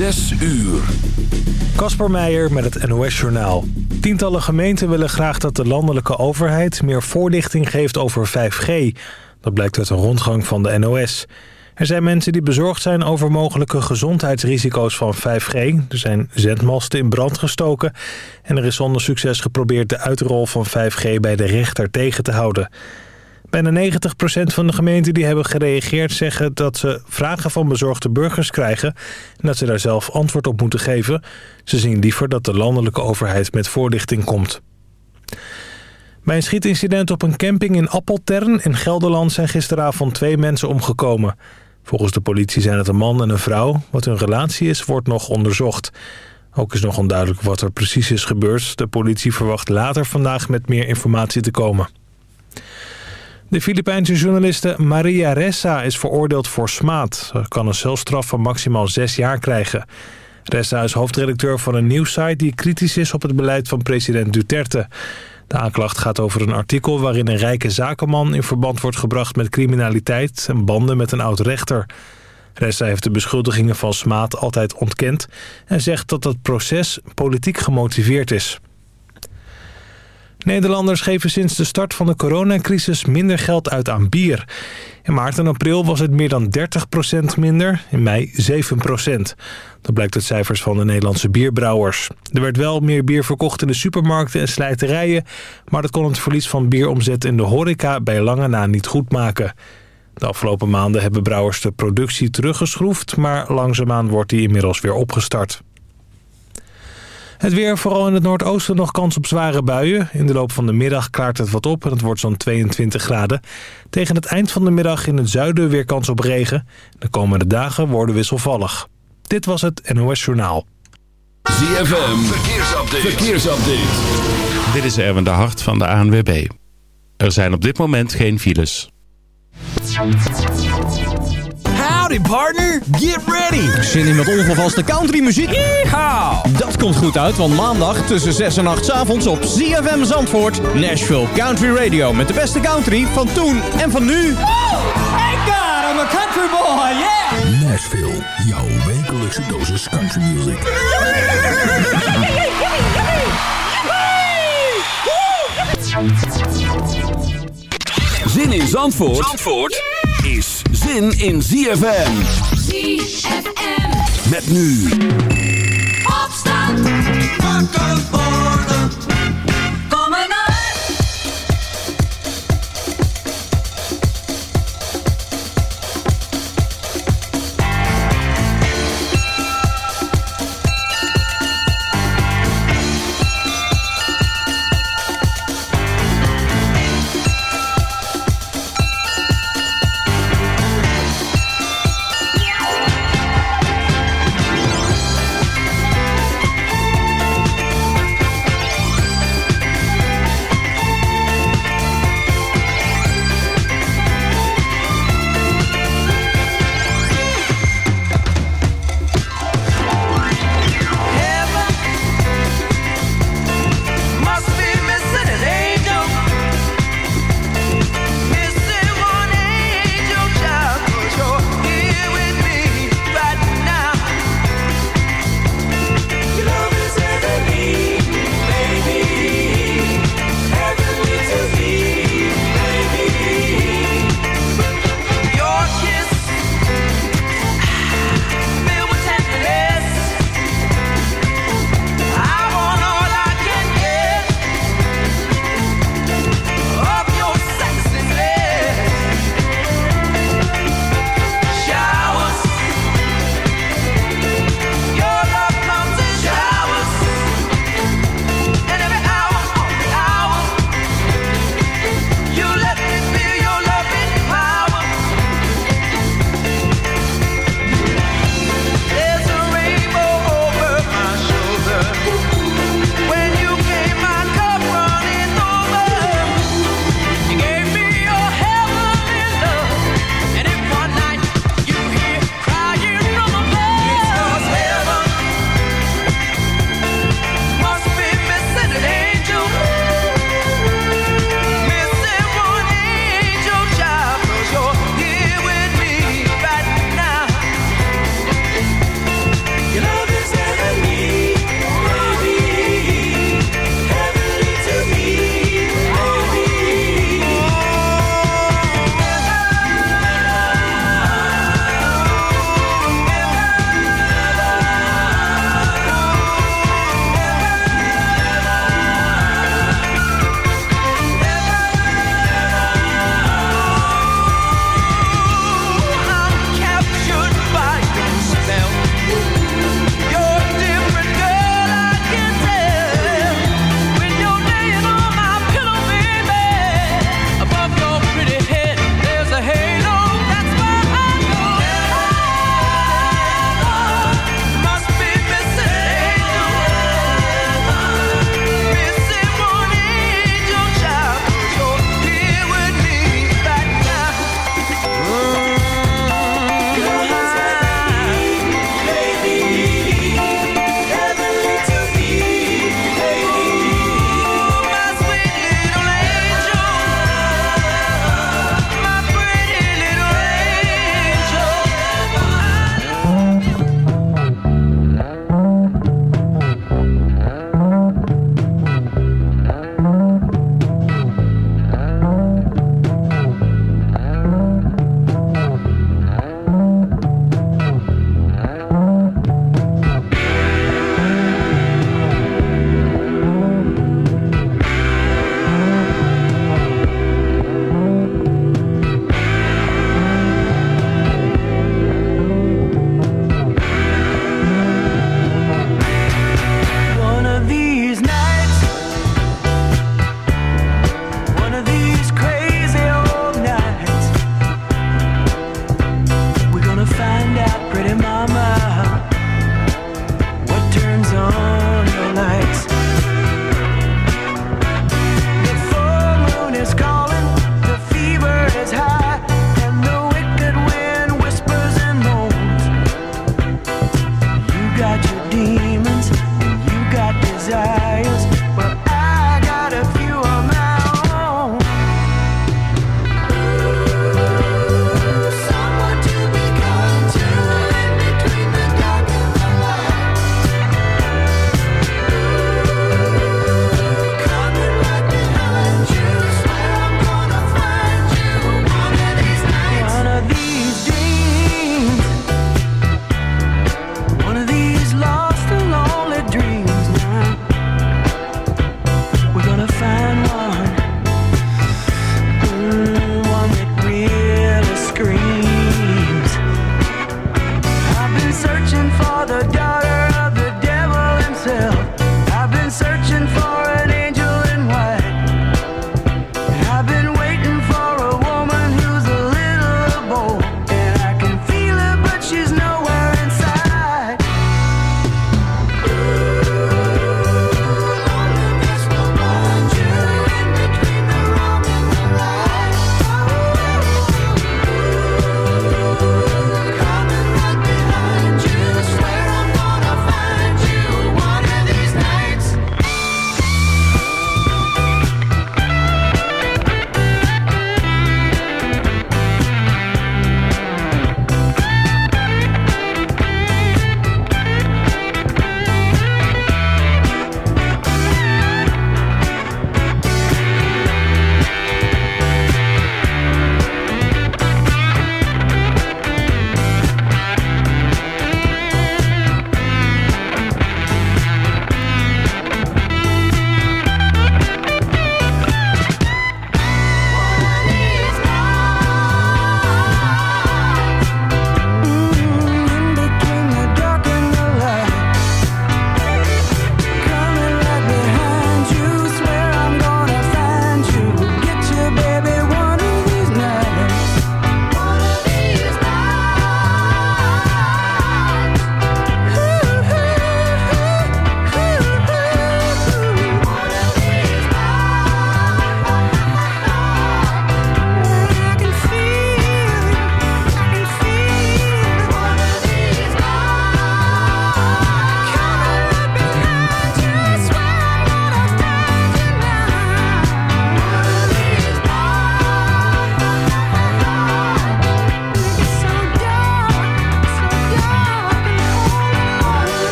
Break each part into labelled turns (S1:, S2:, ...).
S1: Zes uur.
S2: Kasper Meijer met het NOS-journaal. Tientallen gemeenten willen graag dat de landelijke overheid meer voorlichting geeft over 5G. Dat blijkt uit een rondgang van de NOS. Er zijn mensen die bezorgd zijn over mogelijke gezondheidsrisico's van 5G. Er zijn zendmasten in brand gestoken. En er is zonder succes geprobeerd de uitrol van 5G bij de rechter tegen te houden. Bijna 90% van de gemeenten die hebben gereageerd zeggen dat ze vragen van bezorgde burgers krijgen en dat ze daar zelf antwoord op moeten geven. Ze zien liever dat de landelijke overheid met voorlichting komt. Bij een schietincident op een camping in Appeltern in Gelderland zijn gisteravond twee mensen omgekomen. Volgens de politie zijn het een man en een vrouw. Wat hun relatie is, wordt nog onderzocht. Ook is nog onduidelijk wat er precies is gebeurd. De politie verwacht later vandaag met meer informatie te komen. De Filipijnse journaliste Maria Ressa is veroordeeld voor smaad. Ze kan een celstraf van maximaal zes jaar krijgen. Ressa is hoofdredacteur van een nieuwssite die kritisch is op het beleid van president Duterte. De aanklacht gaat over een artikel waarin een rijke zakenman in verband wordt gebracht met criminaliteit en banden met een oud-rechter. Ressa heeft de beschuldigingen van smaad altijd ontkend en zegt dat het proces politiek gemotiveerd is. Nederlanders geven sinds de start van de coronacrisis minder geld uit aan bier. In maart en april was het meer dan 30% minder, in mei 7%. Dat blijkt uit cijfers van de Nederlandse bierbrouwers. Er werd wel meer bier verkocht in de supermarkten en slijterijen... maar dat kon het verlies van bieromzet in de horeca bij lange na niet goed maken. De afgelopen maanden hebben brouwers de productie teruggeschroefd... maar langzaamaan wordt die inmiddels weer opgestart. Het weer, vooral in het noordoosten nog kans op zware buien. In de loop van de middag klaart het wat op en het wordt zo'n 22 graden. Tegen het eind van de middag in het zuiden weer kans op regen. De komende dagen worden wisselvallig. Dit was het NOS Journaal.
S1: ZFM, verkeersupdate. verkeersupdate.
S3: Dit is Erwin de Hart van de ANWB. Er zijn op dit moment geen files.
S4: Howdy partner, get ready! Zin in met onvervaste countrymuziek? Yeehaw! Dat komt goed uit, want maandag tussen 6 en 8 s avonds op ZFM Zandvoort... Nashville Country Radio met de beste country van toen en van nu. Oh, thank God, I'm a country boy, yeah!
S1: Nashville, jouw wekelijkse dosis country music. Zin in Zandvoort? Zandvoort? Is zin in ZFM.
S5: ZFM.
S1: Met nu.
S5: Opstand. Wakker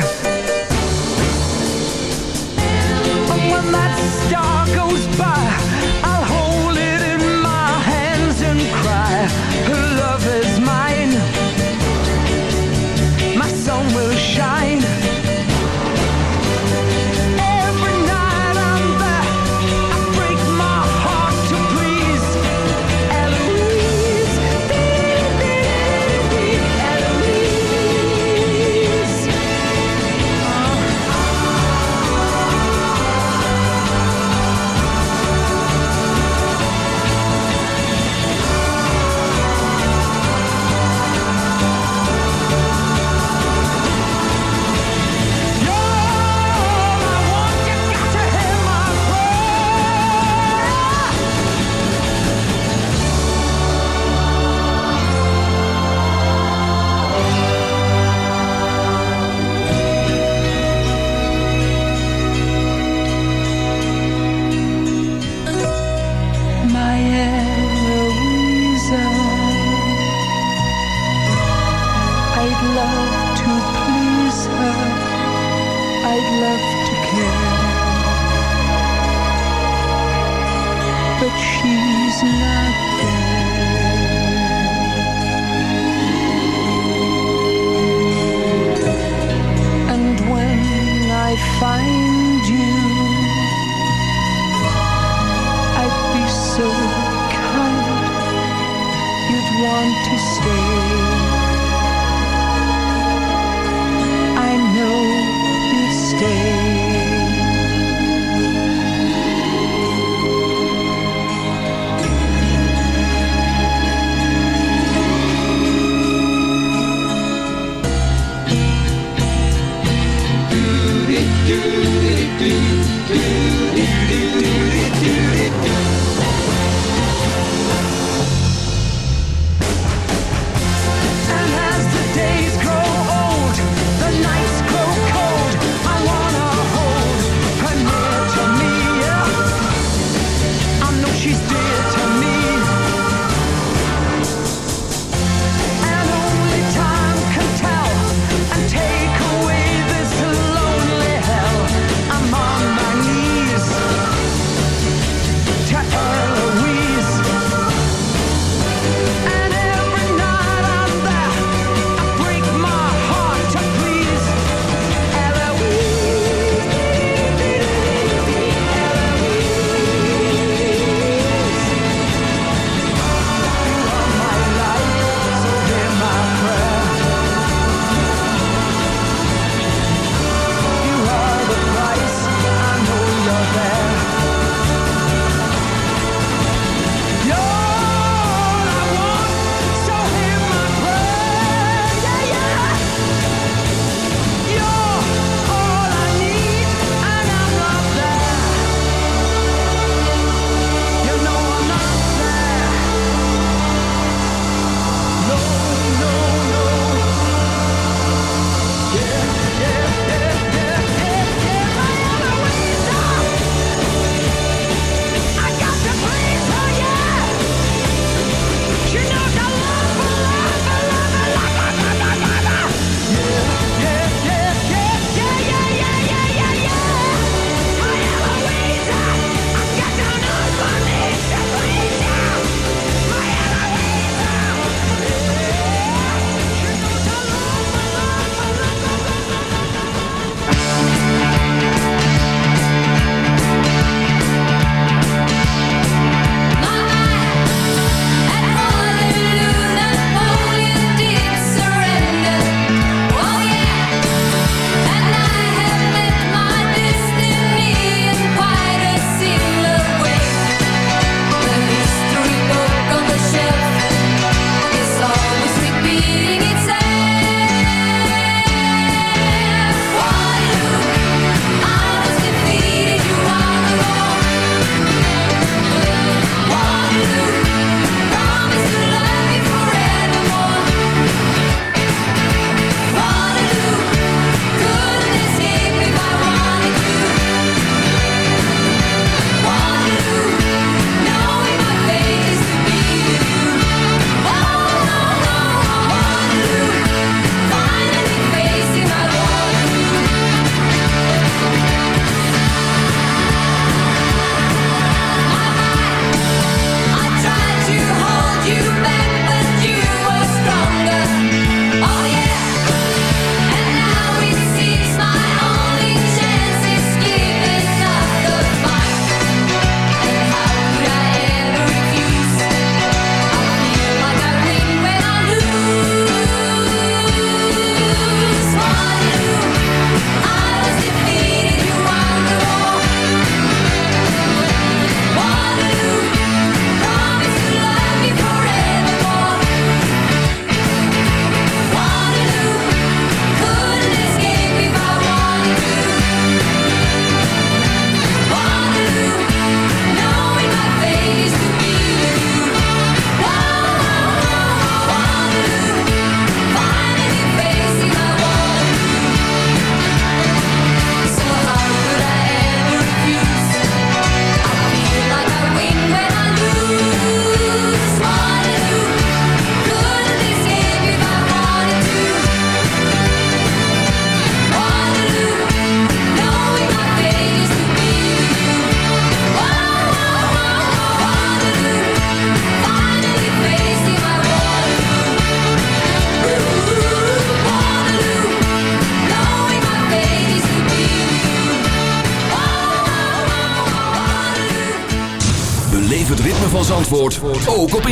S6: 네.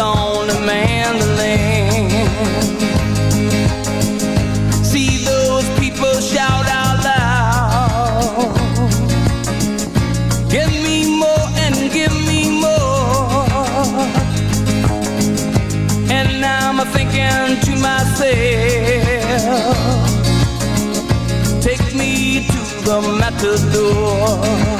S7: lonely mandolin. See those people shout out loud. Give me more and give me more. And now I'm thinking to myself,
S8: take me to the matador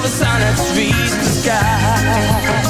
S7: silver sun that reached the sky.